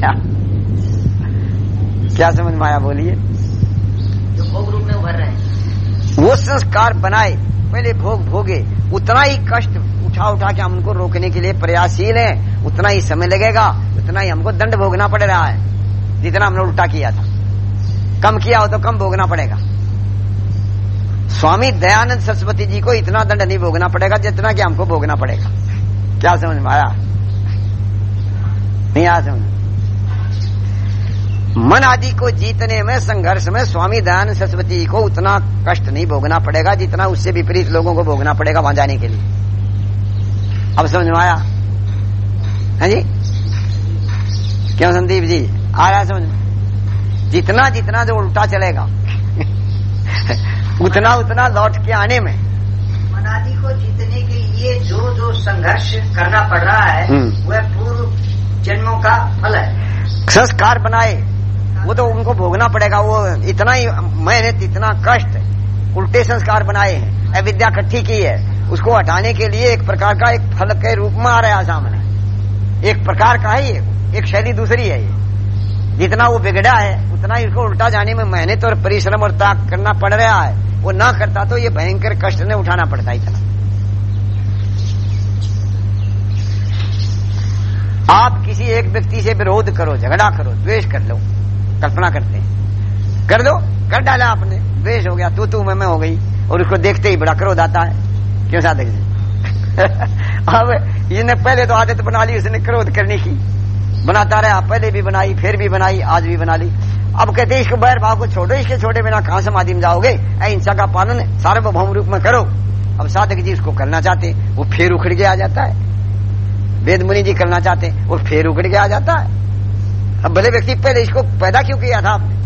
क्या? क्या समझ में आया? बोलिए। जो भोग रूप में उभर रहे हैं। वो संस्कार बनाए पहले भोग भोगे उतना ही कष्ट उठा उठा के हम उनको रोकने के लिए प्रयासशील है उतना ही समय लगेगा उतना ही हमको दंड भोगना पड़ रहा है जितना हमने उल्टा किया था। कम किया हो तो कम भोगना पड़ेगा। स्वामी दयानंद सरस्वती जी को इतना दंड नहीं भोगना पड़ेगा जितना कि हमको भोगना पड़ेगा। क्या समझ में आया? नहीं आया समझ मन आदि को जीतने में संघर्ष में स्वामी दयानंद सरस्वती को उतना कष्ट नहीं भोगना पड़ेगा जितना उससे विपरीत लोगों को भोगना पड़ेगा वहाँ जाने के लिए। अब समझ में आया? है जी? क्यों संदीप जी? आ रहा है समझ में? जितना जितना जो उल्टा चलेगा उतना उतना लौट के आने में। मनादि को जीतने के लिए जो जो संघर्ष करना पड़ रहा है हम्म। वह पूर्व जन्मों का फल है। संस्कार बनाए वो तो उनको भोगना पड़ेगा, वो इतना ही मेहनत, इतना कष्ट, उल्टे संस्कार बनाए हैं। अविद्या इकट्ठी की है। उसको हटाने के लिए एक प्रकार का एक फल के रूप में आ रहा है सामने। एक प्रकार का है ये एक शैली दूसरी है ये। जितना वो बिगड़ा है, उतना ही उसको उल्टा जाने में मेहनत और परिश्रम और त्याग करना पड़ रहा है। वो ना करता तो ये भयंकर कष्ट ने उठाना पड़ता इतना। आप किसी एक व्यक्ति से विरोध करो, झगड़ा करो, द्वेष कर लो। कल्पना करते हैं। कर दो, कर डाला आपने। द्वेष हो गया, तू तू मैं मैं हो गई। और उसको देखते ही बड़ा क्रोध आता है। क्यों साधक जी? अब इसने पहले तो आदत बना ली, उसने क्रोध करने की। बनाता रहा, पहले भी बनाई, फिर भी बनाई, आज भी बना ली। अब कहते इसको बैर भाव को छोड़ो, इसके छोड़े बिना कहाँ समाधि में जाओगे? अहिंसा का पालन सार्वभौम रूप में करो। अब साधक जी उसको करना चाहते वो फिर उखड़ के आ जाता है। वेद मुनि जी करना चाहते वो फिर उखड़ के आ जाता है। अब भले व्यक्ति पहले इसको पैदा क्यों किया था? आपने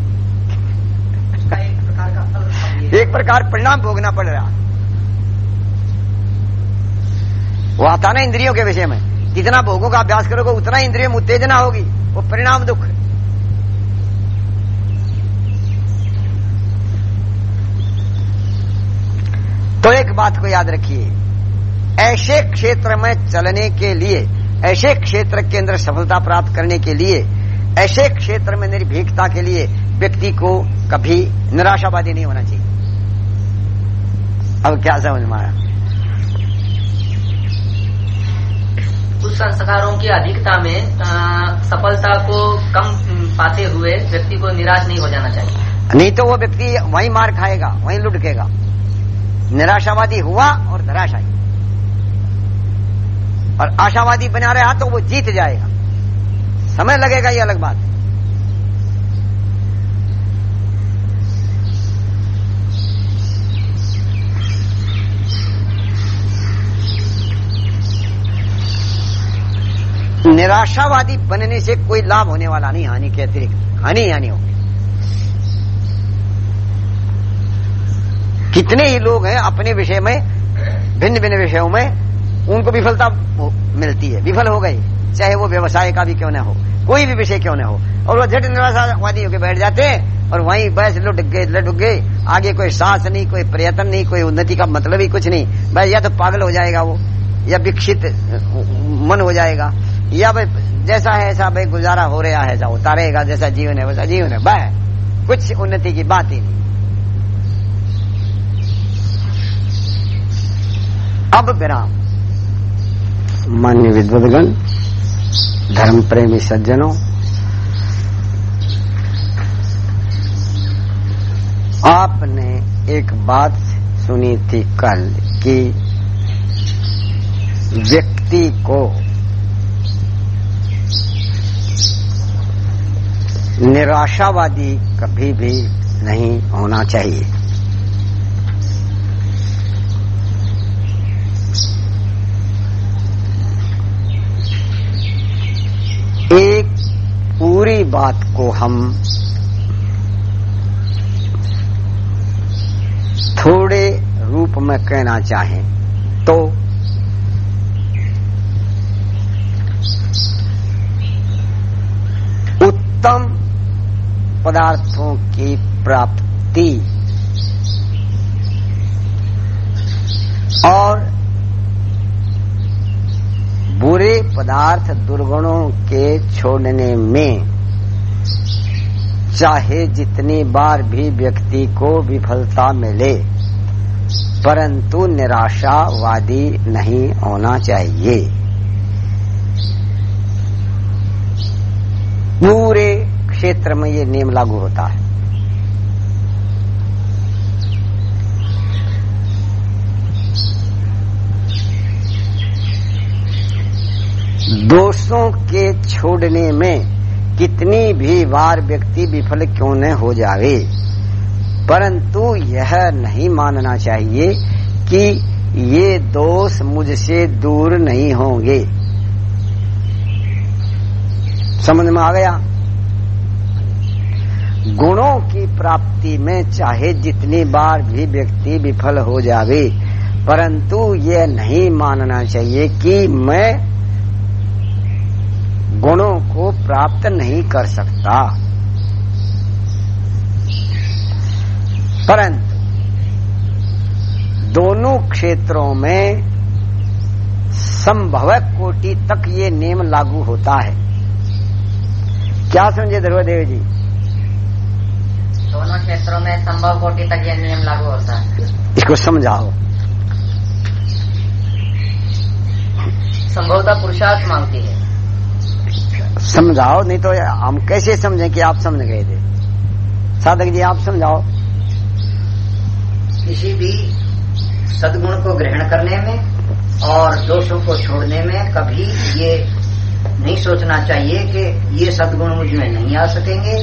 एक प्रकार परिणाम भोगना पड़ रहा। वो आता ना इंद्रियों के विषय में। जितना भोगों का अभ्यास करोगे, उतना इंद्रियों में उत्तेजना होगी। वो परिणाम दुख। तो एक बात को याद रखिए। ऐसे क्षेत्र में चलने के लिए, ऐसे क्षेत्र के अंदर सफलता प्राप्त करने के लिए ऐसे क्षेत्र में निर्भीकता के लिए व्यक्ति को कभी निराशावादी नहीं होना चाहिए। अब क्या समझ में आया? कुछ संस्कारों की अधिकता में अ, सफलता को कम पाते हुए व्यक्ति को निराश नहीं हो जाना चाहिए। नहीं तो वो व्यक्ति वहीं मार खाएगा वहीं लुटकेगा। निराशावादी हुआ और धराशायी और आशावादी बना रहा तो वो जीत जाएगा। समय लगेगा ये अलग बात। है निराशावादी बनने से कोई लाभ होने वाला नहीं, हानि के अतिरिक्त। हानि हानि होगी। कितने ही लोग हैं अपने विषय में भिन्न भिन्न विषयों में, उनको विफलता मिलती है। विफल हो गई चाहे वो व्यवसाय का भी क्यों न हो, कोई भी विषय क्यों न हो। और वो झट निराशावादी होकर बैठ जाते और वहीं बस लुट गए लटुक गए। आगे कोई साहस नहीं, कोई प्रयत्न नहीं, कोई उन्नति का मतलब ही कुछ नहीं। बस या तो पागल हो जाएगा वो, या विकसित मन हो जाएगा। या भाई जैसा है ऐसा भाई गुजारा हो रहा है, ऐसा होता रहेगा जैसा जीवन है वैसा जीवन है। बस, कुछ उन्नति की बात ही नहीं। अब विराम। मान्य विद्वदगण धर्म प्रेमी सज्जनों, आपने एक बात सुनी थी कल कि व्यक्ति को निराशावादी कभी भी नहीं होना चाहिए एक पूरी बात को हम थोड़े रूप में कहना चाहें तो उत्तम पदार्थों की प्राप्ति और बुरे पदार्थ दुर्गुणों के छोड़ने में चाहे जितनी बार भी व्यक्ति को विफलता मिले, परंतु निराशावादी नहीं होना चाहिए। पूरे क्षेत्र में ये नियम लागू होता है। दोषों के छोड़ने में कितनी भी बार व्यक्ति विफल क्यों न हो जावे? परंतु यह नहीं मानना चाहिए कि ये दोष मुझसे दूर नहीं होंगे। समझ में आ गया? गुणों की प्राप्ति में चाहे जितनी बार भी व्यक्ति विफल हो जावे, परंतु यह नहीं मानना चाहिए कि मैं गुणों को प्राप्त नहीं कर सकता। परंतु दोनों क्षेत्रों में संभव कोटि तक ये नियम लागू होता है। क्या समझे ध्रुवदेव जी? दोनों क्षेत्रों में संभव कोटि तक यह नियम लागू होता है। इसको समझाओ। संभवता पुरुषार्थ मांगती है। समझाओ नहीं तो हम कैसे समझें कि आप समझ गए थे? साधक जी आप समझाओ। किसी भी सदगुण को ग्रहण करने में और दोषों को छोड़ने में कभी ये नहीं सोचना चाहिए कि ये सदगुण मुझमें नहीं आ सकेंगे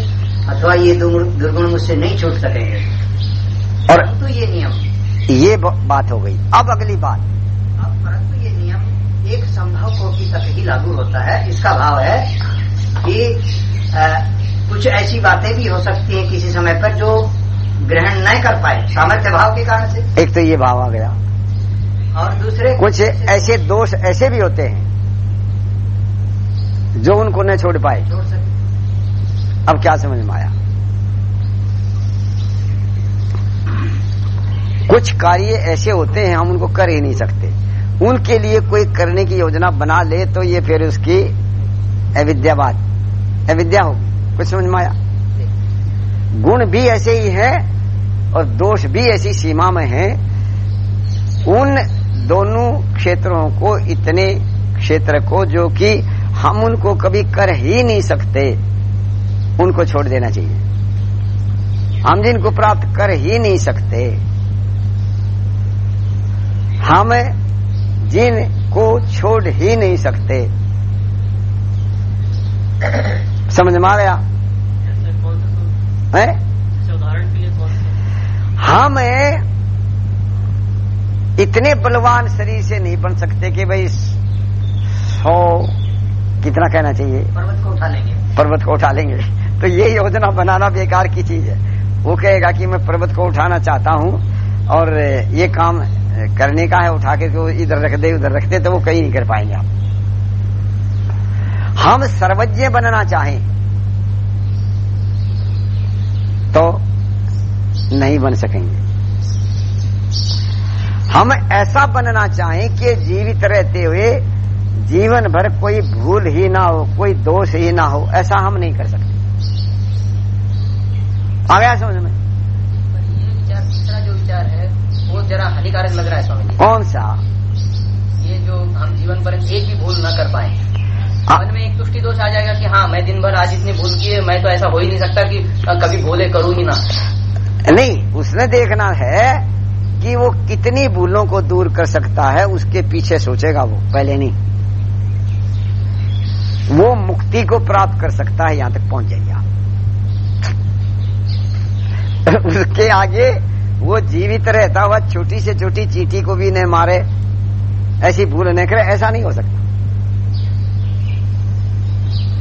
अथवा ये दुर्गुण मुझसे नहीं छूट सकेंगे। और परंतु ये नियम ये बात हो गई। अब अगली बात। अब परंतु ये नियम एक संभव कोटि तक ही लागू होता है। इसका भाव है कि अ, कुछ ऐसी बातें भी हो सकती हैं किसी समय पर जो ग्रहण न कर पाए सामर्थ्य भाव के कारण से। एक तो ये भाव आ गया। और दूसरे कुछ ऐसे दोष ऐसे भी होते हैं जो उनको न छोड़ पाए। अब क्या समझ में आया? कुछ कार्य ऐसे होते हैं हम उनको कर ही नहीं सकते। उनके लिए कोई करने की योजना बना ले तो ये फिर उसकी अविद्या बात अविद्या होगी कुछ समझ में आया? गुण भी ऐसे ही है और दोष भी ऐसी सीमा में है। उन दोनों क्षेत्रों को, इतने क्षेत्र को जो कि हम उनको कभी कर ही नहीं सकते, उनको छोड़ देना चाहिए। हम जिनको प्राप्त कर ही नहीं सकते, हम जिनको छोड़ ही नहीं सकते। समझ में आ गया? है? हम इतने बलवान शरीर से नहीं बन सकते कि भाई सौ कितना कहना चाहिए? पर्वत को उठा लेंगे। पर्वत को उठा लेंगे। तो ये योजना बनाना बेकार की चीज़ है। वो कहेगा कि मैं पर्वत को उठाना चाहता हूँ और ये काम करने का है उठा के तो इधर रख दे उधर रख दे तो वो कहीं नहीं कर पाएँगे आप। हम सर्वज्ञ बनना चाहें तो नहीं बन सकेंगे। हम ऐसा बनना चाहें कि जीवित रहते हुए जीवन भर कोई भूल ही ना हो कोई दोष ही ना हो ऐसा हम नहीं कर सकते। आ गया समझ में? ये विचार तीसरा जो विचार है वो जरा हानिकारक लग रहा है स्वामी जी कौन सा? ये जो हम जीवन पर एक भी भूल न कर पाए। मन में एक तुष्टि दोष आ जाएगा कि हाँ मैं दिन भर आज इतनी भूल की है मैं तो ऐसा हो ही नहीं सकता कि कभी भूले करूँ ही ना। नहीं उसने देखना है कि वो कितनी भूलों को दूर कर सकता है उसके पीछे सोचेगा वो पहले नहीं। वो मुक्ति को प्राप्त कर सकता है यहाँ तक पहुँच जाइए आप उसके आगे वो जीवित रहता हुआ छोटी से छोटी चीटी को भी न मारे ऐसी भूल न करे ऐसा नहीं हो सकता।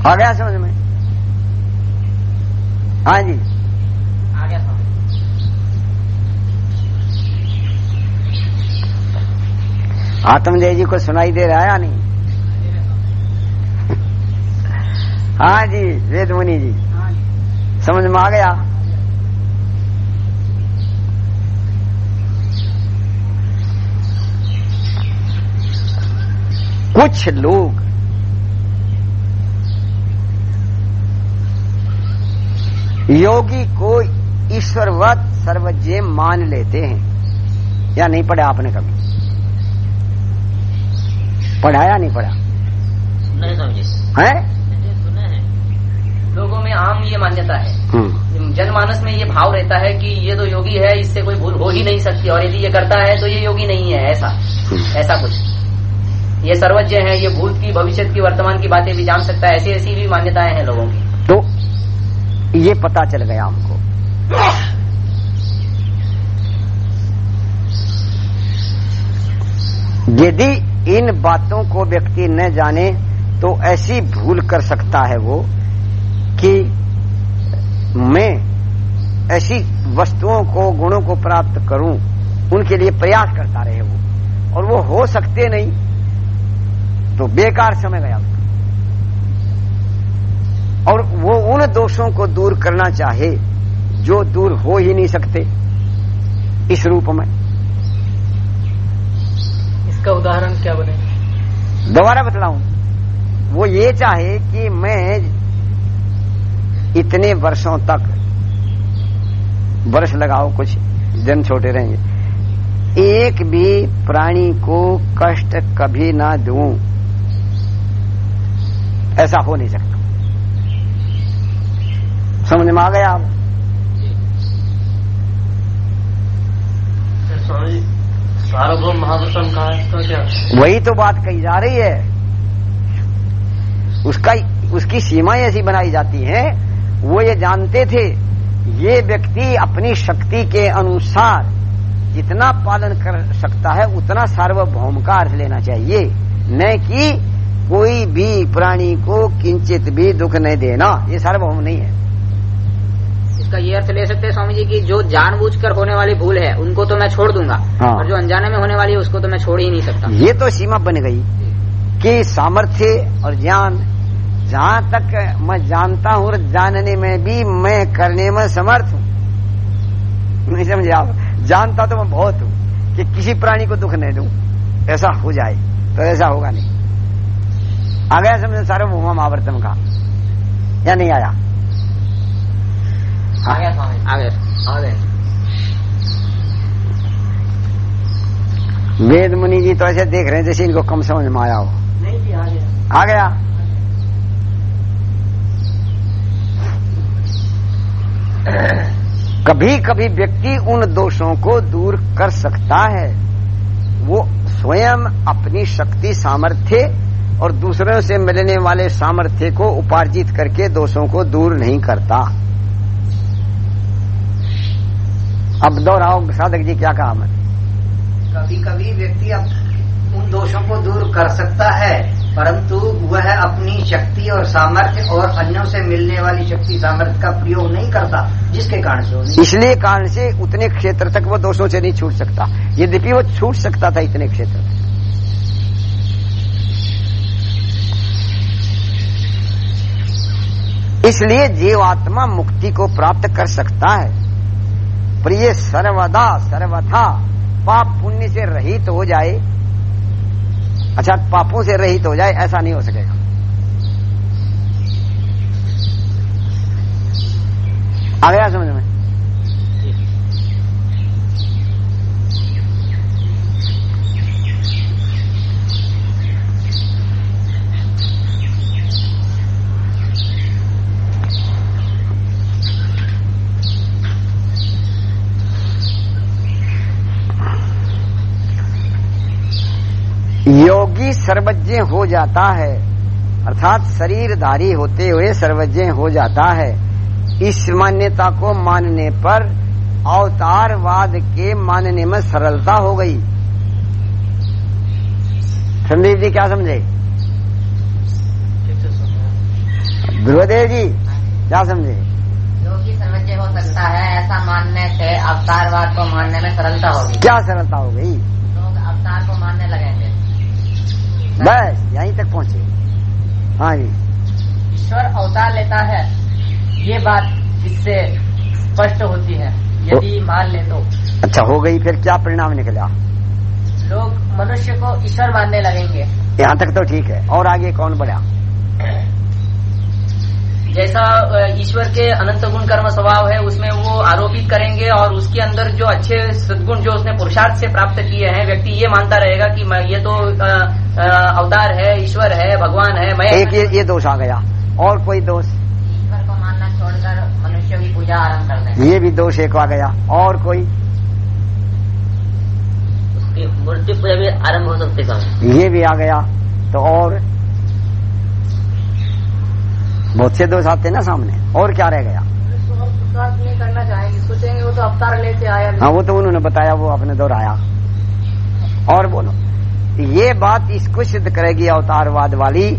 आ गया समझ में? हाँ जी। आ गया स्वामी आत्मजय जी को सुनाई दे रहा है या नहीं? हाँ जी वेद मुनि जी। समझ में आ गया। कुछ लोग योगी को ईश्वरवत सर्वज्ञ मान लेते हैं। या नहीं पढ़ा आपने कभी? पढ़ाया नहीं पढ़ा? नहीं समझे। है? सुने हैं। लोगों में आम ये मान्यता है। हम्म, जनमानस में ये भाव रहता है कि ये तो योगी है इससे कोई भूल हो ही नहीं सकती। और यदि ये करता है तो ये योगी नहीं है ऐसा। हम्म। ऐसा कुछ। ये सर्वज्ञ है ये भूत की भविष्य की वर्तमान की बातें भी जान सकता है। ऐसी ऐसी भी मान्यताएँ हैं लोगों की। ये पता चल गया हमको। यदि इन बातों को व्यक्ति न जाने तो ऐसी भूल कर सकता है वो कि मैं ऐसी वस्तुओं को, गुणों को प्राप्त करूँ, उनके लिए प्रयास करता रहे वो और वो हो सकते नहीं तो बेकार समय गया। उसका और वो उन दोषों को दूर करना चाहे जो दूर हो ही नहीं सकते इस रूप में। इसका उदाहरण क्या बने? दोबारा बतलाऊं। वो ये चाहे कि मैं इतने वर्षों तक वर्ष लगाओ कुछ जन छोटे रहेंगे एक भी प्राणी को कष्ट कभी ना दूँ। ऐसा हो नहीं सकता। समझ में आ गया आप? सार्वभौम महापुरुषम कहा इसका क्या? वही तो बात कही जा रही है। उसका उसकी सीमाएँ ऐसी बनाई जाती हैं। वो ये जानते थे ये व्यक्ति अपनी शक्ति के अनुसार जितना पालन कर सकता है उतना सार्वभौम का अर्थ लेना चाहिए। न कि कोई भी प्राणी को किंचित भी दुख नहीं देना। ये सार्वभौम नहीं है। इसका ये अर्थ ले सकते हैं स्वामी जी की जो जानबूझकर होने वाली भूल है उनको तो मैं छोड़ दूँगा। हाँ। और जो अनजाने में होने वाली है उसको तो मैं छोड़ ही नहीं सकता। ये तो सीमा बन गई कि सामर्थ्य और ज्ञान जहाँ तक मैं जानता हूँ और जानने में भी मैं करने में समर्थ हूँ। नहीं समझे आप? जानता तो मैं बहुत हूँ कि किसी प्राणी को दुख नहीं दूँ। ऐसा हो जाए तो ऐसा होगा नहीं। आ गया समझे सार्वभौम आवर्तन का। या नहीं आया? आ गया स्वामी आगे आ गए वेद मुनि जी तो ऐसे देख रहे हैं जैसे इनको कम समझ में आया हो। नहीं जी आ गया। आ गया? कभी कभी व्यक्ति उन दोषों को दूर कर सकता है। वो स्वयं अपनी शक्ति सामर्थ्य और दूसरों से मिलने वाले सामर्थ्य को उपार्जित करके दोषों को दूर नहीं करता। अब दोहराओ साधक जी क्या कहा मैं कभी कभी व्यक्ति अप- उन दोषों को दूर कर सकता है परंतु वह अपनी शक्ति और सामर्थ्य और अन्यों से मिलने वाली शक्ति सामर्थ्य का प्रयोग नहीं करता जिसके कारण से इसलिए कारण से उतने क्षेत्र तक वो दोषों से नहीं छूट सकता। यद्यपि वो छूट सकता था इतने क्षेत्र तक। इसलिए जीवात्मा मुक्ति को प्राप्त कर सकता है। पर ये सर्वदा सर्वथा पाप पुण्य से रहित हो जाए अच्छा पापों से रहित हो जाए, ऐसा नहीं हो सकेगा। आ गया समझ में योगी सर्वज्ञ हो जाता है। अर्थात शरीरधारी होते हुए सर्वज्ञ हो जाता है। इस मान्यता को मानने पर अवतारवाद के मानने में सरलता हो गई। संदीप जी क्या समझे? ध्रुवदेव जी क्या समझे? योगी सर्वज्ञ हो सकता है ऐसा मानने से अवतारवाद को मानने में सरलता होगी क्या सरलता हो गई? लोग अवतार को मानने लगेंगे। बस यहीं तक पहुँचे। हाँ जी। ईश्वर अवतार लेता है। ये बात इससे स्पष्ट होती है। यदि मान ले तो। अच्छा हो गई फिर क्या परिणाम निकला? लोग मनुष्य को ईश्वर मानने लगेंगे। यहाँ तक तो ठीक है। और आगे कौन बढ़ा? जैसा ईश्वर के अनंत गुण कर्म स्वभाव है उसमें वो आरोपित करेंगे और उसके अंदर जो अच्छे सद्गुण जो उसने पुरुषार्थ से प्राप्त किए हैं व्यक्ति ये मानता रहेगा कि मैं ये तो अवतार है ईश्वर है भगवान है मैं एक ये, ये दोष आ गया। और कोई दोष? ईश्वर को मानना छोड़कर मनुष्य की पूजा आरंभ कर दें ये भी दोष एक आ गया। और कोई? उसकी मूर्ति पूजा भी आरंभ हो सकती है। ये भी आ गया। तो और? बहुत से दोष आते ना सामने। और क्या रह गया? सोचेंगे अवतार हाँ वो तो उन्होंने बताया, वो अपने दोहराया और बोलो, ये बात इसको सिद्ध करेगी अवतारवाद वाली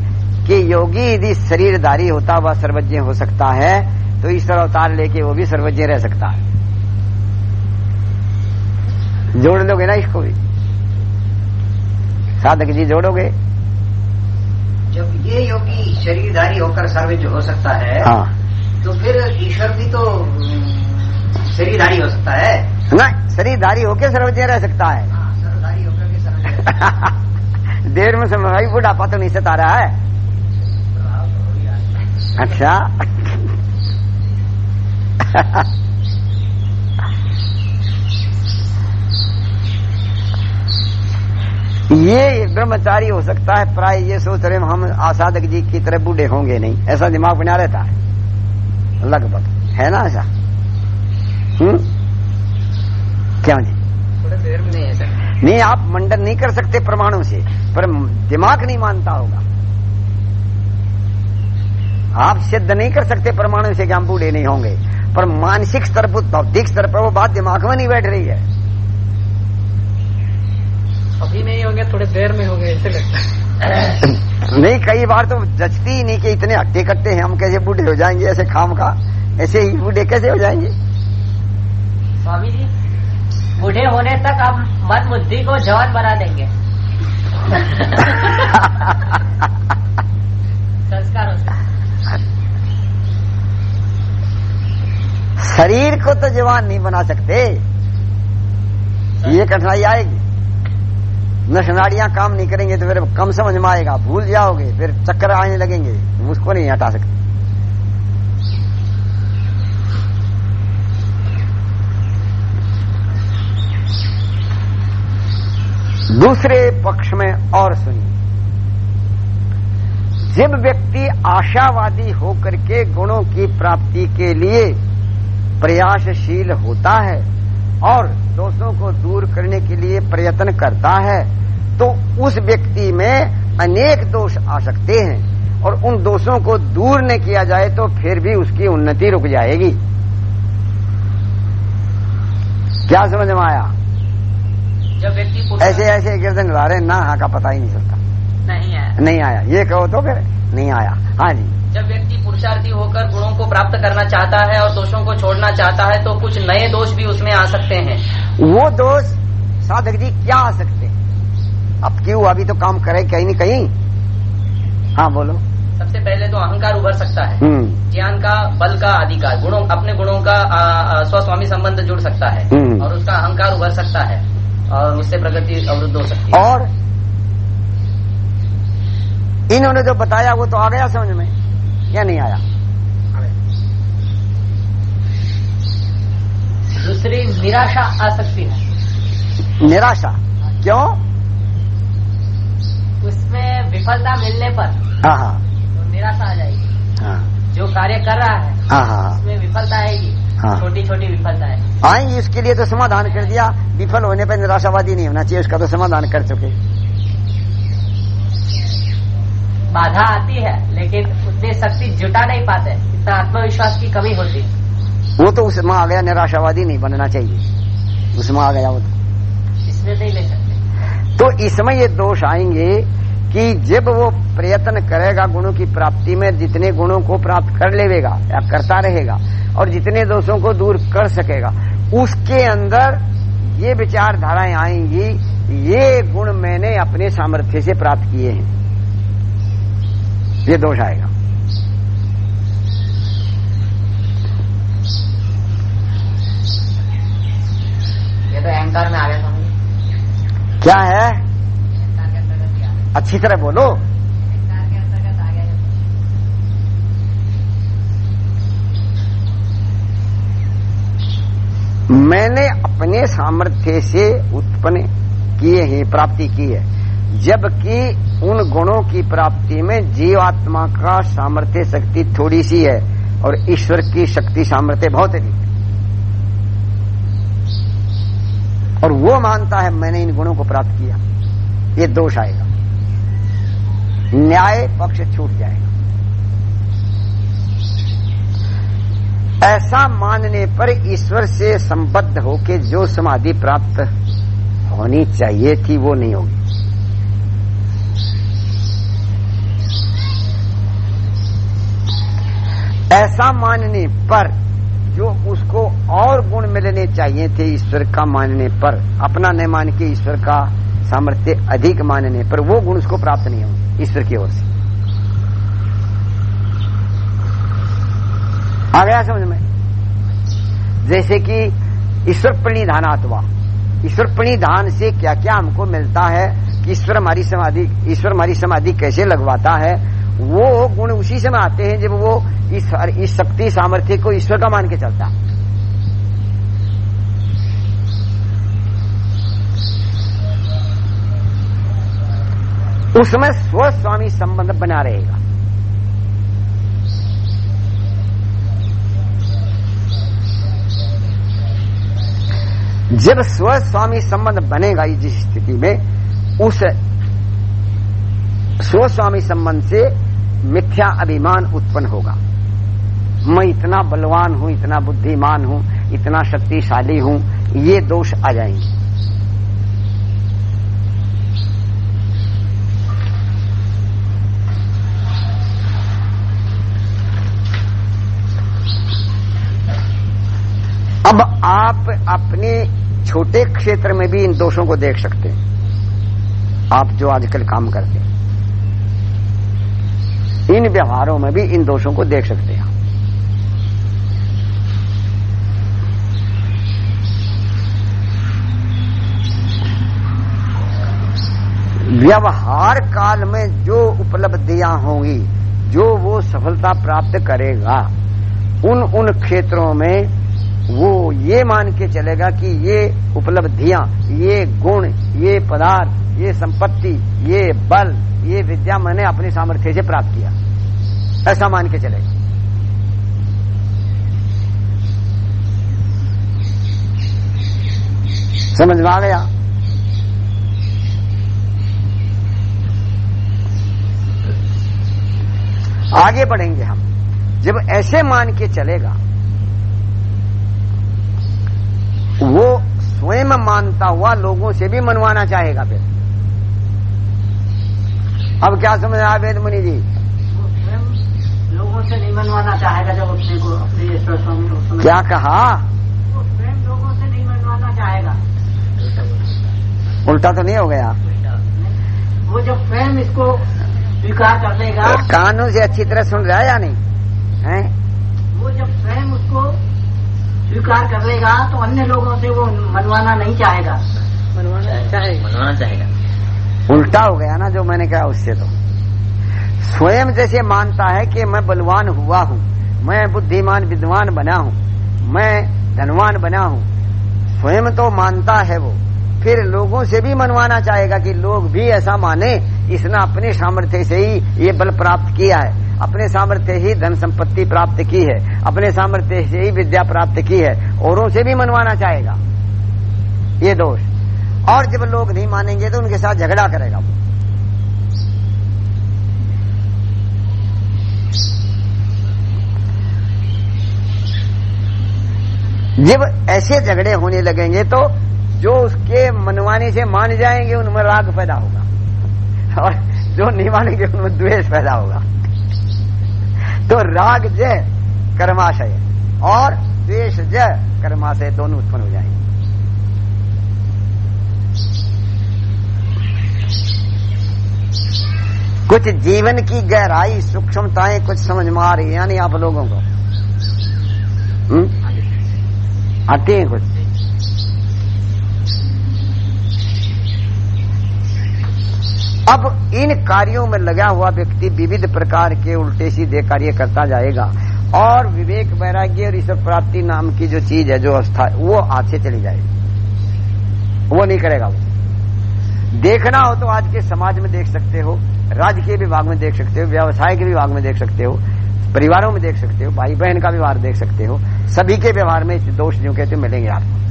कि योगी यदि शरीरधारी होता, वह सर्वज्ञ हो सकता है तो ईश्वर अवतार लेके वो भी सर्वज्ञ रह सकता है। जोड़ लोगे ना इसको भी? साधक जी जोड़ोगे? जब ये योगी शरीरधारी होकर सर्वज्ञ हो सकता है हाँ। तो फिर ईश्वर भी तो शरीरधारी हो सकता है। ना शरीरधारी होके सर्वज्ञ रह सकता है। हाँ सर्वधारी होकर के सर्वज्ञ देर में समय भाई बुढ़ापा तो नहीं सता रहा है। अच्छा। ये ब्रह्मचारी हो सकता है प्राय ये सोच रहे हम आसाधक जी की तरह बूढ़े होंगे नहीं। ऐसा दिमाग बना रहता है। लगभग। है ना ऐसा? हम्म? क्या जी? नहीं है सर। नहीं आप मंडन नहीं कर सकते परमाणु से पर दिमाग नहीं मानता होगा। आप सिद्ध नहीं कर सकते परमाणु से कि हम बूढ़े नहीं होंगे पर मानसिक स्तर पर बौद्धिक स्तर पर वो बात दिमाग में नहीं बैठ रही है। अभी नहीं होंगे थोड़े देर में होंगे ऐसे लगता है। नहीं कई बार तो जचती ही नहीं कि इतने हट्टे कट्टे हैं हम कैसे बूढ़े हो जाएँगे ऐसे खाम का ऐसे ही बूढ़े कैसे हो जाएँगे? स्वामी जी बूढ़े होने तक आप मन बुद्धि को जवान बना देंगे। संस्कार शरीर को तो जवान नहीं बना सकते। ये कठिनाई आएगी। नशनाड़ियाँ काम नहीं करेंगे तो फिर कम समझ में आएगा। भूल जाओगे, फिर चक्कर आने लगेंगे। उसको नहीं हटा सकते। दूसरे पक्ष में और सुनिए। जब व्यक्ति आशावादी होकर के गुणों की प्राप्ति के लिए प्रयासशील होता है और दोषों को दूर करने के लिए प्रयत्न करता है तो उस व्यक्ति में अनेक दोष आ सकते हैं। और उन दोषों को दूर न किया जाए तो फिर भी उसकी उन्नति रुक जाएगी। क्या समझ में आया? जब व्यक्ति ऐसे ऐसे गिरदन ला रहे ना हाँ का पता ही नहीं चलता। नहीं है नहीं आया। ये कहो तो फिर नहीं आया। हाँ जी। जब व्यक्ति पुरुषार्थी होकर गुणों को प्राप्त करना चाहता है और दोषों को छोड़ना चाहता है तो कुछ नए दोष भी उसमें आ सकते हैं। वो दोष साधक जी क्या आ सकते हैं? अब क्यों? अभी तो काम करे कहीं नहीं कहीं? हाँ बोलो। सबसे पहले तो अहंकार उभर सकता है। हम्म। ज्ञान का बल का अधिकार गुणों अपने गुणों का स्वस्वामी संबंध जुड़ सकता है। हम्म। और उसका अहंकार उभर सकता है और उससे प्रगति अवरुद्ध हो सकती है। और इन्होंने जो बताया वो तो आ गया समझ में। या नहीं आया? दूसरी निराशा आ सकती है। निराशा? क्यों? उसमें विफलता मिलने पर हाँ हाँ। तो निराशा आ जाएगी। हाँ। जो कार्य कर रहा है हाँ हाँ। उसमें विफलता आएगी। हाँ। छोटी छोटी विफलता है। आएँगे इसके लिए तो समाधान कर दिया। विफल होने पर निराशावादी नहीं होना चाहिए उसका तो समाधान कर चुके। बाधा आती है लेकिन उतनी शक्ति जुटा नहीं पाते इतना आत्मविश्वास की कमी होती है। वो तो उसमें आ गया निराशावादी नहीं बनना चाहिए। उसमें आ गया वो तो। इसमें नहीं ले सकते। तो इसमें ये दोष आएँगे कि जब वो प्रयत्न करेगा गुणों की प्राप्ति में जितने गुणों को प्राप्त कर लेगा या करता रहेगा और जितने दोषों को दूर कर सकेगा उसके अंदर ये विचारधाराएँ आएँगी ये गुण मैंने अपने सामर्थ्य से प्राप्त किए हैं। ये दोष आएगा। ये तो अहंकार में आ गया समझ। क्या है। अच्छी तरह बोलो। मैंने अपने सामर्थ्य से उत्पन्न किए हैं प्राप्ति की है। जबकि उन गुणों की प्राप्ति में जीवात्मा का सामर्थ्य शक्ति थोड़ी सी है और ईश्वर की शक्ति सामर्थ्य बहुत अधिक और वो मानता है, मैंने इन गुणों को प्राप्त किया, ये दोष आएगा। न्याय पक्ष छूट जाएगा। ऐसा मानने पर ईश्वर से संबद्ध होके जो समाधि प्राप्त होनी चाहिए थी, वो नहीं होगी। ऐसा मानने पर जो उसको और गुण मिलने चाहिए थे ईश्वर का मानने पर, अपना न मान के ईश्वर का सामर्थ्य अधिक मानने पर, वो गुण उसको प्राप्त नहीं होंगे, ईश्वर की ओर से। आ गया समझ में? जैसे कि ईश्वर प्रणिधानात्वा ईश्वर प्रणिधान से क्या क्या हमको मिलता है कि ईश्वर हमारी समाधि, ईश्वर हमारी समाधि कैसे लगवाता है? वो गुण उसी समय आते हैं जब वो इस इस शक्ति, सामर्थ्य को ईश्वर का मान के चलता। है उसमें स्वस्वामी संबंध बना रहेगा। जब स्वस्वामी संबंध बनेगा जिस स्थिति में, उस स्वस्वामी संबंध से मिथ्या अभिमान उत्पन्न होगा। मैं इतना बलवान हूँ, इतना बुद्धिमान हूँ, इतना शक्तिशाली हूँ, ये दोष आ जाएँगे। अब आप अपने छोटे क्षेत्र में भी इन दोषों को देख सकते हैं। आप जो आजकल काम करते हैं। इन व्यवहारों में भी इन दोषों को देख सकते हैं व्यवहार काल में जो उपलब्धियाँ होंगी, जो वो सफलता प्राप्त करेगा, उन उन क्षेत्रों में वो ये मान के चलेगा कि ये उपलब्धियाँ, ये गुण, ये पदार्थ, ये संपत्ति, ये बल, ये विद्या मैंने अपने सामर्थ्य से प्राप्त किया। ऐसा मान के चलेगा। समझ में आ गया? आगे बढ़ेंगे हम। जब ऐसे मान के चलेगा वो स्वयं मानता हुआ लोगों से भी मनवाना चाहेगा फिर। अब क्या समझ रहा वेद मुनि जी? लोगों से नहीं मनवाना चाहेगा जब अपने को अपने स्वामी क्या कहा? स्वयं लोगों से नहीं मनवाना चाहेगा। उल्टा तो नहीं हो गया। वो जब स्वयं इसको स्वीकार कर लेगा कानून से अच्छी तरह सुन रहा है या नहीं? है? वो जब स्वयं उसको स्वीकार कर लेगा तो अन्य लोगों से वो मनवाना नहीं चाहेगा। मनवाना चाहेगा। उल्टा हो गया ना जो मैंने कहा उससे तो। स्वयं जैसे मानता है कि मैं बलवान हुआ हूँ मैं बुद्धिमान विद्वान बना हूँ मैं धनवान बना हूँ। स्वयं तो मानता है वो। फिर लोगों से भी मनवाना चाहेगा कि लोग भी ऐसा माने इसने अपने सामर्थ्य से ही ये बल प्राप्त किया है। अपने सामर्थ्य ही धन संपत्ति प्राप्त की है, अपने सामर्थ्य से ही विद्या प्राप्त की है, औरों से भी मनवाना चाहेगा। ये दोष। और जब लोग नहीं मानेंगे तो उनके साथ झगड़ा करेगा वो। जब ऐसे झगड़े होने लगेंगे तो जो उसके मनवाने से मान जाएँगे, उनमें राग पैदा होगा। और जो नहीं मानेंगे, उनमें द्वेष पैदा होगा। तो राग जय, कर्माशय। और द्वेष जय, कर्माशय दोनों उत्पन्न हो जाएँगे। कुछ जीवन की गहराई, सूक्ष्मताएँ कुछ समझ में आ रही है, यानी आप लोगों को। हम्म? आती है कुछ। अब इन कार्यों में लगा हुआ व्यक्ति विविध प्रकार के उल्टे सीधे कार्य करता जाएगा। और विवेक वैराग्य और ईश्वर प्राप्ति नाम की जो चीज़ है, जो अवस्था वो हाथ से चली जाएगी। वो नहीं करेगा वो। देखना हो तो आज के समाज में देख सकते हो, राजकीय विभाग में देख सकते हो, व्यवसाय के विभाग में देख सकते हो, परिवारों में देख सकते हो भाई बहन का व्यवहार देख सकते हो, सभी के व्यवहार में दोष जो कहते मिलेंगे आपको।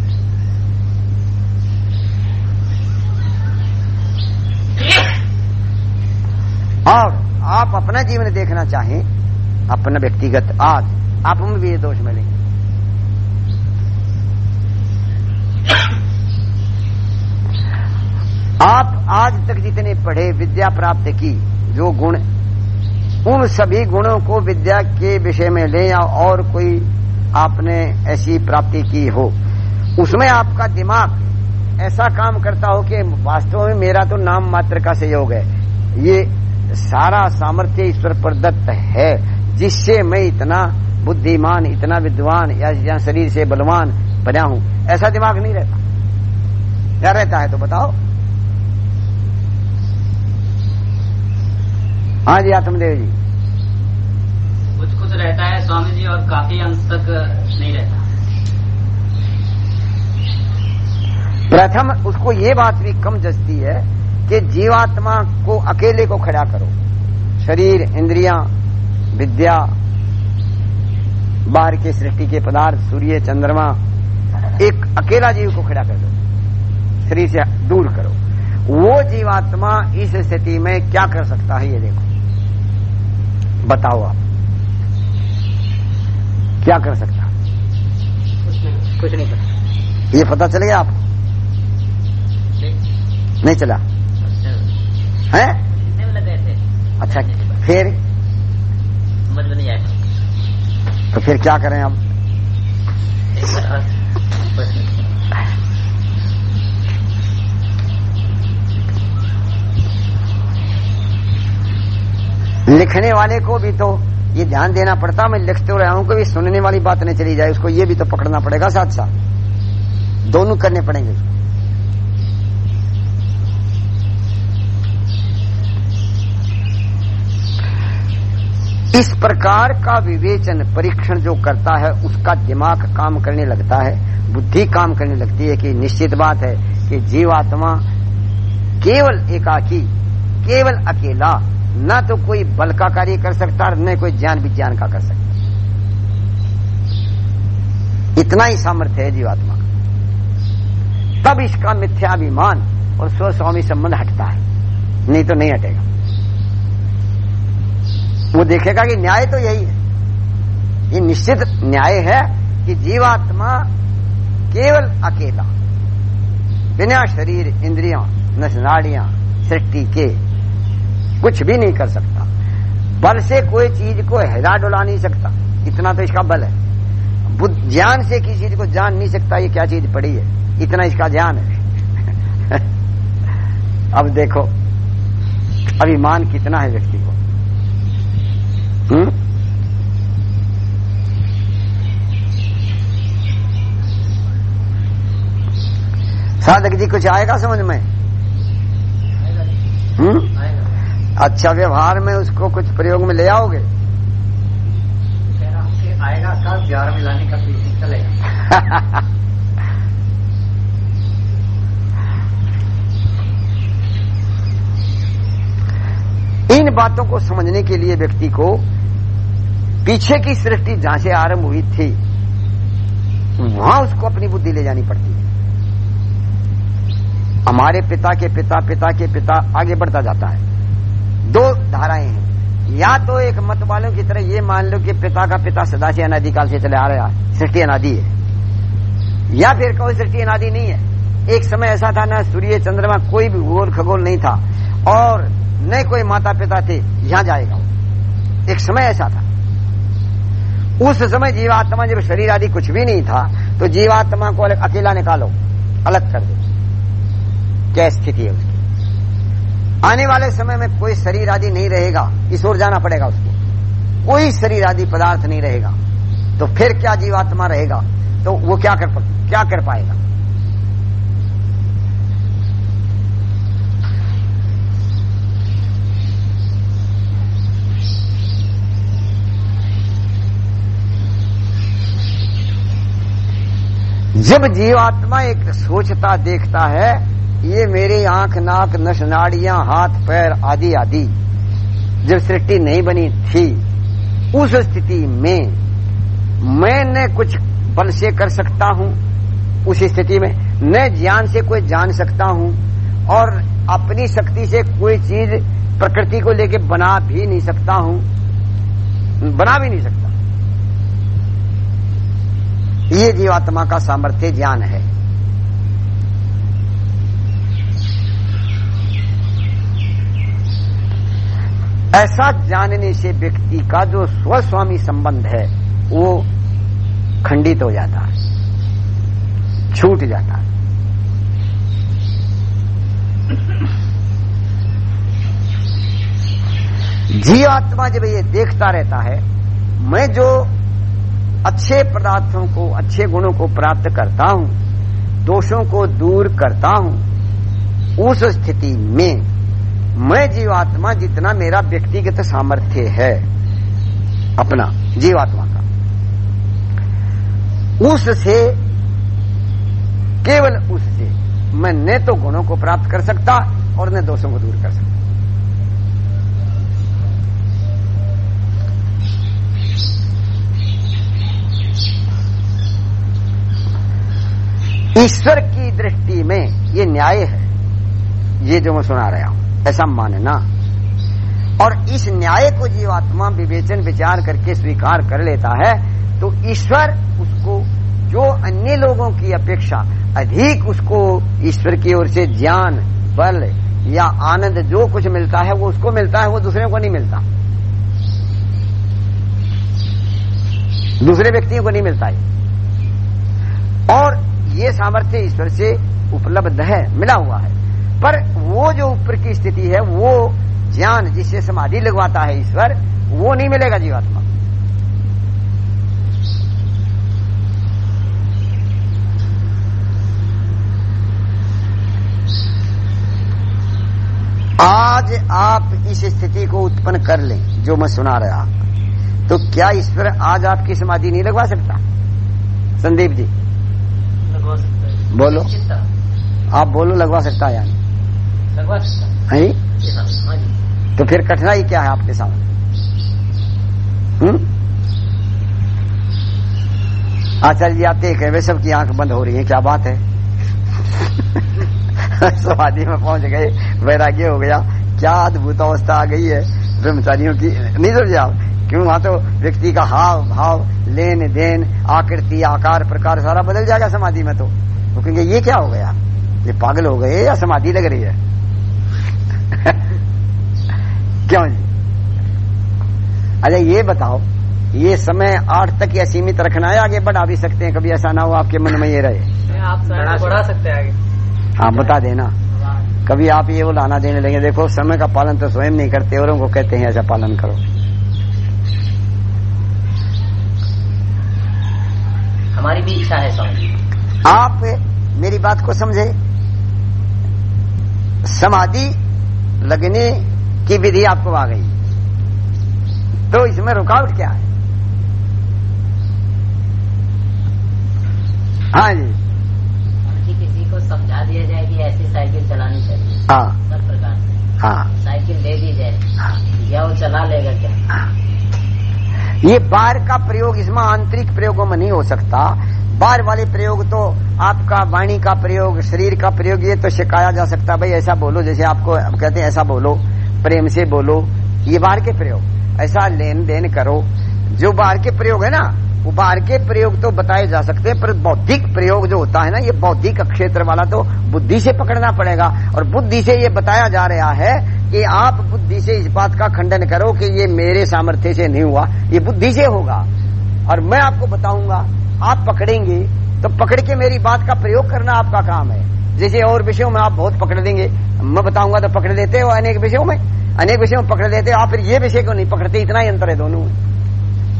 और आप अपना जीवन देखना चाहें, अपना व्यक्तिगत आज आप में भी ये दोष मिलेंगे आप आज तक जितने पढ़े, विद्या प्राप्त की, जो गुण, उन सभी गुणों को विद्या के विषय में ले या और कोई आपने ऐसी प्राप्ति की हो, उसमें आपका दिमाग ऐसा काम करता हो कि वास्तव में मेरा तो नाम मात्र का सहयोग है। ये सारा सामर्थ्य ईश्वर प्रदत्त है। जिससे मैं इतना बुद्धिमान इतना विद्वान या, या शरीर से बलवान बना हूँ ऐसा दिमाग नहीं रहता। क्या रहता है तो बताओ। हाँ जी आत्मदेव जी। कुछ कुछ रहता है स्वामी जी और काफ़ी अंश तक नहीं रहता। प्रथम उसको ये बात भी कम जचती है कि जीवात्मा को अकेले को खड़ा करो। शरीर इंद्रियाँ विद्या बाहर के सृष्टि के पदार्थ सूर्य चंद्रमा एक अकेला जीव को खड़ा कर दो। शरीर से दूर करो। वो जीवात्मा इस स्थिति में क्या कर सकता है ये देखो। बताओ आप। क्या कर सकता कुछ नहीं पता ये पता चल गया आपको? नहीं चला? है? अच्छा फिर? समझ में नहीं आया। तो फिर क्या करें अब? लिखने वाले को भी तो ये ध्यान देना पड़ता मैं लिखते रहा हूँ कभी सुनने वाली बात नहीं चली जाए उसको ये भी तो पकड़ना पड़ेगा साथ साथ दोनों करने पड़ेंगे। इस प्रकार का विवेचन, परीक्षण जो करता है, उसका दिमाग काम करने लगता है, बुद्धि काम करने लगती है कि निश्चित बात है कि जीवात्मा केवल एकाकी, केवल अकेला, न तो कोई बल का कार्य कर सकता और न कोई ज्ञान विज्ञान का कर सकता इतना ही सामर्थ्य है जीवात्मा तब इसका मिथ्याभिमान और स्वस्वामी संबंध हटता है, नहीं तो नहीं हटेगा। वो देखेगा कि न्याय तो यही है। ये निश्चित न्याय है कि जीवात्मा केवल अकेला, बिना शरीर, इंद्रियाँ नसनाड़ियाँ सृष्टि के कुछ भी नहीं कर सकता। बल से कोई चीज़ को हिला डुला नहीं सकता। इतना तो इसका बल है। ज्ञान से किसी चीज़ को जान नहीं सकता, ये क्या चीज़ पड़ी है? इतना इसका ज्ञान है। अब देखो, अभिमान कितना है व्यक्ति को। हम्म साधक जी, कुछ आएगा समझ में? हम्म अच्छा व्यवहार में उसको कुछ प्रयोग में ले आओगे? आएगा कल में लाने का चलेगा इन बातों को समझने के लिए व्यक्ति को पीछे की सृष्टि जहाँ से आरंभ हुई थी, वहाँ उसको अपनी बुद्धि ले जानी पड़ती है। हमारे पिता के पिता पिता के पिता आगे बढ़ता जाता है। दो धाराएँ हैं। या तो एक मत वालों की तरह ये मान लो कि पिता का पिता सदा से अनादिकाल से चले आ रहा है, सृष्टि अनादि है। या फिर कोई सृष्टि अनादि नहीं है। एक समय ऐसा था ना, सूर्य चंद्रमा कोई भी गोल खगोल नहीं था और न कोई माता पिता थे, यहाँ जाएगा एक समय ऐसा था। उस समय जीवात्मा जब शरीर आदि कुछ भी नहीं था तो जीवात्मा को अकेला निकालो, अलग कर दो क्या स्थिति है उसकी? आने वाले समय में कोई शरीर आदि नहीं रहेगा, इस ओर जाना पड़ेगा उसको। कोई शरीर आदि पदार्थ नहीं रहेगा तो फिर क्या जीवात्मा रहेगा? तो वो क्या कर क्या कर पाएगा? जब जीवात्मा एक सोचता, देखता है, ये मेरी आँख, नाक, नस, नाड़ियाँ, हाथ, पैर आदि आदि, जब सृष्टि नहीं बनी थी, उस स्थिति में मैं न कुछ बल से कर सकता हूँ, उस स्थिति में। न ज्ञान से कोई जान सकता हूँ, और अपनी शक्ति से कोई चीज़ प्रकृति को लेके बना भी नहीं सकता हूँ, बना भी नहीं सकता। ये जीवात्मा का सामर्थ्य ज्ञान है। ऐसा जानने से व्यक्ति का जो स्वस्वामी संबंध है, वो खंडित हो जाता है, छूट जाता है। जीवात्मा जब ये देखता रहता है, मैं जो अच्छे पदार्थों को, अच्छे गुणों को प्राप्त करता हूँ, दोषों को दूर करता हूँ, उस स्थिति में मैं जीवात्मा जितना मेरा व्यक्तिगत सामर्थ्य है, अपना, जीवात्मा का, उससे, केवल उससे, मैं न तो गुणों को प्राप्त कर सकता और न दोषों को दूर कर सकता। ईश्वर की दृष्टि में ये न्याय है। ये जो मैं सुना रहा हूँ, ऐसा मानना और इस न्याय को जीवात्मा विवेचन विचार करके स्वीकार कर लेता है तो ईश्वर उसको, जो अन्य लोगों की अपेक्षा अधिक उसको ईश्वर की ओर से ज्ञान, बल या आनंद जो कुछ मिलता है, वो उसको मिलता है, वो दूसरे को नहीं मिलता। दूसरे व्यक्तियों को नहीं मिलता है। और ये सामर्थ्य ईश्वर से उपलब्ध है, मिला हुआ है। पर वो जो ऊपर की स्थिति है, वो ज्ञान जिससे समाधि लगवाता है ईश्वर, वो नहीं मिलेगा जीवात्मा। आज आप इस स्थिति को उत्पन्न कर लें, जो मैं सुना रहा तो क्या ईश्वर आज आपकी समाधि नहीं लगवा सकता? संदीप जी। बोलो। आप बोलो लगवा सकता है यानी लगवा सकता है। हाँ? जी तो फिर कठिनाई क्या है आपके सामने हम्म? आचार्य जी रहे हैं वे सबकी आँख बंद हो रही है क्या बात है? समाधि में पहुँच गए वैराग्य हो गया क्या अद्भुत अवस्था आ गई है ब्रह्मचारियों की। नहीं समझे आप क्यों वहाँ तो व्यक्ति का हाव भाव लेन देन आकृति आकार प्रकार सारा बदल जाएगा समाधि में तो। वो कहेंगे ये क्या हो गया? ये पागल हो गए या समाधि लग रही है? क्यों जी? अच्छा ये बताओ ये समय आठ तक या सीमित रखना है आगे बढ़ा भी सकते हैं कभी ऐसा ना हो आपके मन में ये रहे? आप बढ़ा बढ़ा सकते हैं आगे। हाँ बता देना। कभी आप ये वो लाना देने लगे देखो समय का पालन तो स्वयं नहीं करते औरों को कहते हैं ऐसा पालन करो। हमारी भी इच्छा है स्वामी आप मेरी बात को समझे? समाधि लगने की विधि आपको आ गई। तो इसमें रुकावट क्या है? हाँ जी। किसी को समझा दिया जाए कि ऐसी साइकिल चलानी चाहिए। हाँ। सब प्रकार से। हाँ। साइकिल दे दी जाए। हाँ। या वो चला लेगा क्या? ये बार का प्रयोग इसमें आंतरिक प्रयोगों में नहीं हो सकता। बार वाले प्रयोग तो आपका वाणी का प्रयोग, शरीर का प्रयोग, ये तो सिखाया जा सकता। भाई, ऐसा बोलो, जैसे आपको कहते हैं, ऐसा बोलो, प्रेम से बोलो, ये बार के प्रयोग। ऐसा लेन देन करो। जो बार के प्रयोग है ना वो बाहर के प्रयोग तो बताए जा सकते हैं, पर बौद्धिक प्रयोग जो होता है ना, ये बौद्धिक क्षेत्र वाला तो बुद्धि से पकड़ना पड़ेगा। और बुद्धि से ये बताया जा रहा है कि आप बुद्धि से इस बात का खंडन करो कि ये मेरे सामर्थ्य से नहीं हुआ, ये बुद्धि से होगा। और मैं आपको बताऊँगा, आप पकड़ेंगे तो पकड़ के मेरी बात का प्रयोग करना आपका काम है। जैसे और विषयों में आप बहुत पकड़ देंगे, मैं बताऊँगा तो पकड़ लेते हो अनेक विषयों में, अनेक विषयों में पकड़ लेते हो, आप फिर ये विषय को नहीं पकड़ते, इतना ही अंतर है दोनों। में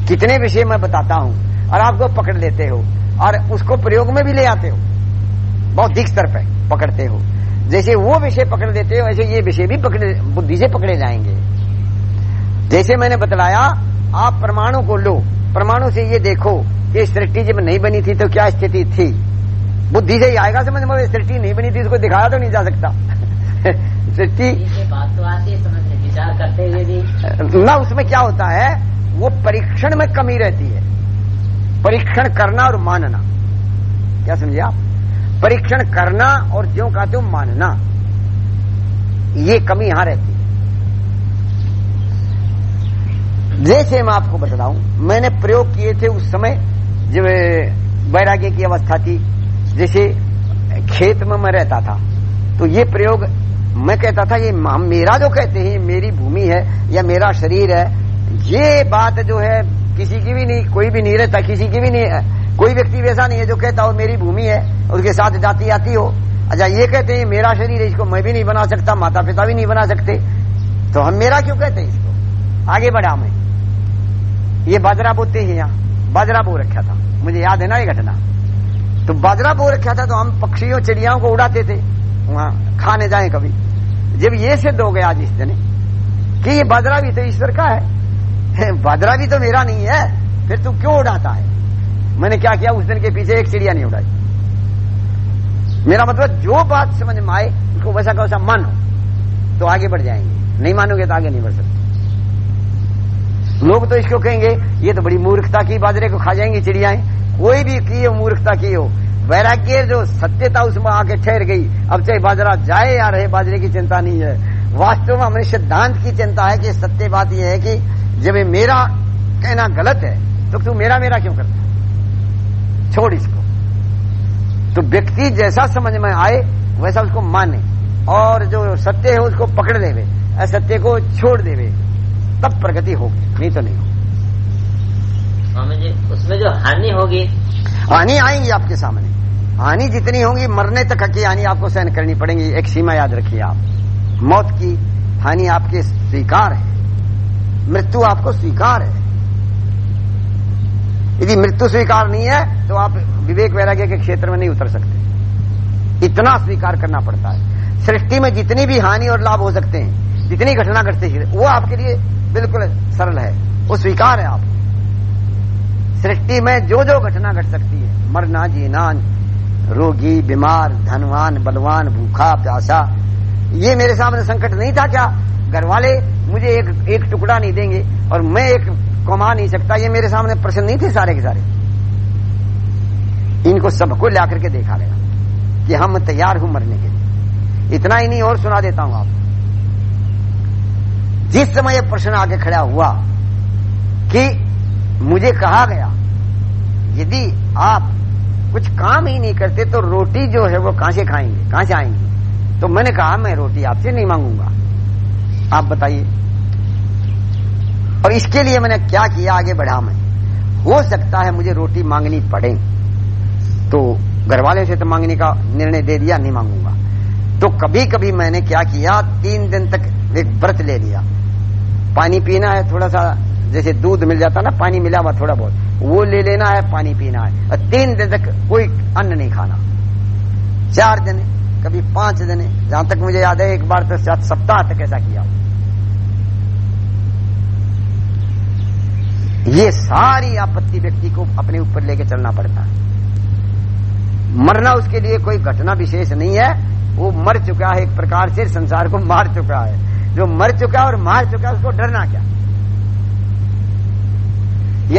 कितने विषय मैं बताता हूँ और आपको पकड़ लेते हो और उसको प्रयोग में भी ले आते हो। बौद्धिक स्तर पर पकड़ते हो। जैसे वो विषय पकड़ लेते हो ऐसे ये विषय भी पकड़े बुद्धि से पकड़े जाएँगे। जैसे मैंने बतलाया आप परमाणु को लो। परमाणु से ये देखो कि सृष्टि जब नहीं बनी थी तो क्या स्थिति थी। बुद्धि से ही आएगा समझ में सृष्टि नहीं बनी थी उसको दिखाया तो नहीं जा सकता। सृष्टि बात तो आती है समझ विचार करते हुए भी। ना उसमें क्या होता है? वो परीक्षण में कमी रहती है। परीक्षण करना और मानना। क्या समझे आप? परीक्षण करना और जो कहते हो मानना। ये कमी यहाँ रहती है। जैसे मैं आपको बताऊँ, मैंने प्रयोग किए थे उस समय, जब वैराग्य की अवस्था थी, जैसे खेत में मैं रहता था। तो ये प्रयोग मैं कहता था, ये मेरा जो कहते हैं मेरी भूमि है या मेरा शरीर है ये बात जो है, किसी की भी नहीं, कोई भी नहीं रहता, किसी की भी नहीं है। कोई व्यक्ति वैसा नहीं है जो कहता हो, मेरी भूमि है उसके साथ जाती आती हो। अच्छा ये कहते हैं, मेरा शरीर है, इसको मैं भी नहीं बना सकता माता पिता भी नहीं बना सकते। तो हम मेरा क्यों कहते हैं इसको? आगे बढ़ा मैं। ये बाजरा बोते हैं यहाँ। बाजरा बो रखा था। मुझे याद है ना ये घटना? तो बाजरा बो रखा था तो हम पक्षियों, चिड़ियाओं को उड़ाते थे। वहाँ खाने जाए कभी। जब ये सिद्ध हो गया आज इस दिन, कि ये बाजरा भी तो ईश्वर का है। बाजरा भी तो मेरा नहीं है, फिर तू क्यों उड़ाता है? मैंने क्या किया? उस दिन के पीछे एक चिड़िया नहीं उड़ाई। मेरा मतलब जो बात समझ में आए, उसको वैसा का वैसा मानो तो आगे बढ़ जाएँगे। नहीं मानोगे तो आगे नहीं बढ़ सकते। लोग तो इसको कहेंगे, ये तो बड़ी मूर्खता की बाजरे को खा जाएँगी चिड़ियाएँ। कोई भी की हो, मूर्खता की हो, वैराग्य जो सत्यता उसमें आके ठहर गई, अब चाहे बाजरा जाए या रहे बाजरे की चिंता नहीं है। वास्तव में हमें सिद्धांत की चिंता है कि सत्य बात यह है कि जब ये मेरा कहना गलत है तो तू मेरा मेरा क्यों करता छोड़ इसको। तो व्यक्ति जैसा समझ में आए वैसा उसको माने। और जो सत्य है उसको पकड़ देवे। असत्य को छोड़ देवे। तब प्रगति होगी नहीं तो नहीं होगी। स्वामी जी उसमें जो हानि होगी। हानि आएँगी आपके सामने। हानि जितनी होगी मरने तक की हानि आपको सहन करनी पड़ेगी। एक सीमा याद रखिए आप। मौत की हानि आपके स्वीकार है। मृत्यु आपको स्वीकार है। यदि मृत्यु स्वीकार नहीं है तो आप विवेक वैराग्य के क्षेत्र में नहीं उतर सकते। इतना स्वीकार करना पड़ता है। सृष्टि में जितनी भी हानि और लाभ हो सकते हैं, जितनी घटना घटती है, वो आपके लिए बिल्कुल सरल है। वो स्वीकार है आप। सृष्टि में जो जो घटना घट सकती है, मरना, जीना, रोगी, बीमार, धनवान, बलवान, भूखा, प्यासा, ये मेरे सामने संकट नहीं था क्या? घर वाले मुझे एक एक टुकड़ा नहीं देंगे और मैं एक कमा नहीं सकता। ये मेरे सामने प्रश्न नहीं थे सारे के सारे। इनको सबको ला करके देखा गया कि हम तैयार हूँ मरने के लिए। इतना ही नहीं, और सुना देता हूँ आपको। जिस समय यह प्रश्न आगे खड़ा हुआ कि मुझे कहा गया, यदि आप कुछ काम ही नहीं करते तो रोटी जो है वो कहाँ से खाएँगे? कहाँ से आएँगे? तो मैंने कहा, मैं रोटी आपसे नहीं मांगूँगा। आप बताइए। और इसके लिए मैंने क्या किया आगे बढ़ा मैं? हो सकता है मुझे रोटी मांगनी पड़े। तो घर वाले से तो मांगने का निर्णय दे दिया, नहीं मांगूँगा। तो कभी कभी मैंने क्या किया, तीन दिन तक एक व्रत ले लिया। पानी पीना है थोड़ा सा, जैसे दूध मिल जाता ना, पानी मिला हुआ थोड़ा बहुत, वो ले लेना है, पानी पीना है। और तीन दिन तक कोई अन्न नहीं खाना। चार दिन, कभी पाँच दिन, जहाँ तक मुझे याद है, एक बार तो शायद सप्ताह तक ऐसा किया। ये सारी आपत्ति व्यक्ति को अपने ऊपर लेके चलना पड़ता है। मरना उसके लिए कोई घटना विशेष नहीं है। वो मर चुका है, एक प्रकार से संसार को मार चुका है। जो मर चुका और मार चुका उसको डरना क्या?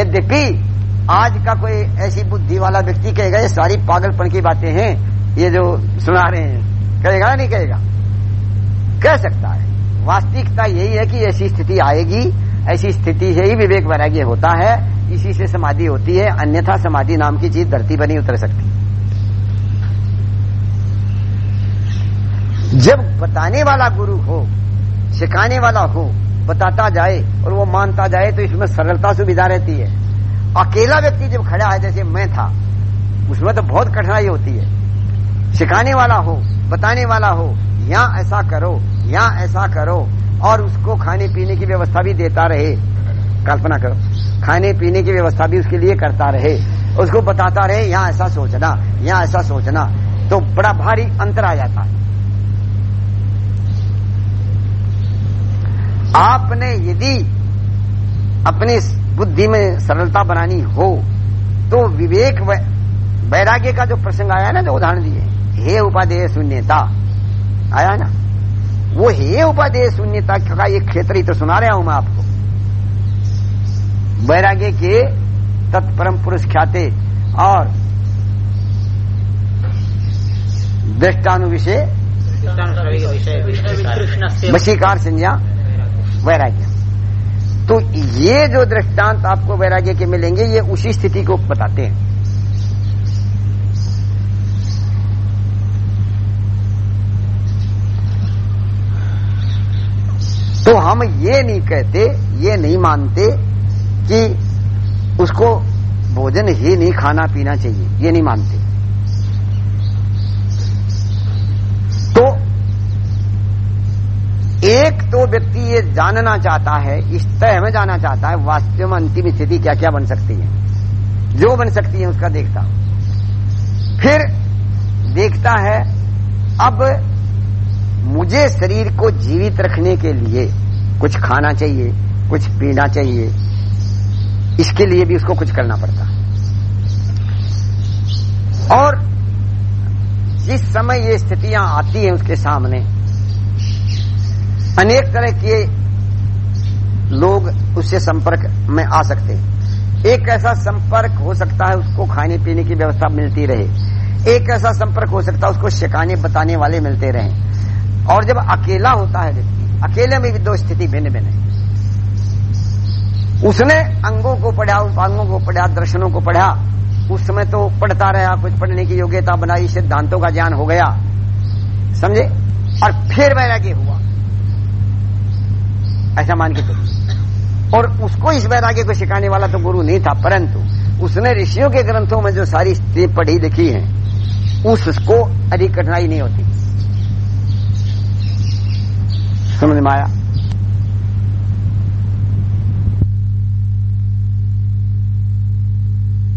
यद्यपि आज का कोई ऐसी बुद्धि वाला व्यक्ति कहेगा, ये सारी पागलपन की बातें हैं, ये जो सुना रहे हैं। कहेगा, नहीं कहेगा? कह सकता है। वास्तविकता यही है कि ऐसी स्थिति आएगी ऐसी स्थिति से ही विवेक वैराग्य होता है। इसी से समाधि होती है। अन्यथा समाधि नाम की चीज़ धरती पर नहीं उतर सकती। जब बताने वाला गुरु हो, सिखाने वाला हो, बताता जाए और वो मानता जाए तो इसमें सरलता सुविधा रहती है। अकेला व्यक्ति जब खड़ा है, जैसे मैं था, उसमें तो बहुत कठिनाई होती है। सिखाने वाला हो, बताने वाला हो, यहाँ ऐसा करो, यहाँ ऐसा करो और उसको खाने पीने की व्यवस्था भी देता रहे। कल्पना करो। खाने पीने की व्यवस्था भी उसके लिए करता रहे। उसको बताता रहे, यहाँ ऐसा सोचना, यहाँ ऐसा सोचना। तो बड़ा भारी अंतर आ जाता है। आपने यदि अपनी बुद्धि में सरलता बनानी हो तो विवेक वैराग्य का जो प्रसंग आया ना, जो उदाहरण दिए, हे उपाधेय शून्यता आया ना? वो हे उपादेय शून्यता का ये क्षेत्र ही तो सुना रहा हूँ मैं आपको। वैराग्य के तत्परम पुरुष ख्याते और दृष्टानुविषय वशीकार संज्ञा वैराग्य। तो ये जो दृष्टांत आपको वैराग्य के मिलेंगे, ये उसी स्थिति को बताते हैं। तो हम ये नहीं कहते, ये नहीं मानते कि उसको भोजन ही नहीं, खाना पीना चाहिए। ये नहीं मानते। तो एक तो व्यक्ति ये जानना चाहता है, इस तय में जाना चाहता है, वास्तव में अंतिम स्थिति क्या क्या बन सकती है? जो बन सकती है उसका देखता फिर देखता है, अब मुझे शरीर को जीवित रखने के लिए कुछ खाना चाहिए, कुछ पीना चाहिए, इसके लिए भी उसको कुछ करना पड़ता और जिस समय ये स्थितियाँ आती हैं उसके सामने, अनेक तरह के लोग उससे संपर्क में आ सकते हैं। एक ऐसा संपर्क हो सकता है उसको खाने पीने की व्यवस्था मिलती रहे। एक ऐसा संपर्क हो सकता है उसको शिकाने बताने वाले मिलते रहे। और जब अकेला होता है व्यक्ति, अकेले में भी दो स्थिति भिन्न भिन्न है। उसने अंगों को पढ़ा, उपांगों को पढ़ा, दर्शनों को पढ़ा, उस समय तो पढ़ता रहा, कुछ पढ़ने की योग्यता बनाई, सिद्धांतों का ज्ञान हो गया। समझे? और फिर वैराग्य हुआ। ऐसा मान के चलिए। और उसको इस वैराग्य को सिखाने वाला तो गुरु नहीं था, परंतु उसने ऋषियों के ग्रंथों में जो सारी पढ़ी, लिखी है, उसको अधिक कठिनाई नहीं होती। समझ में आया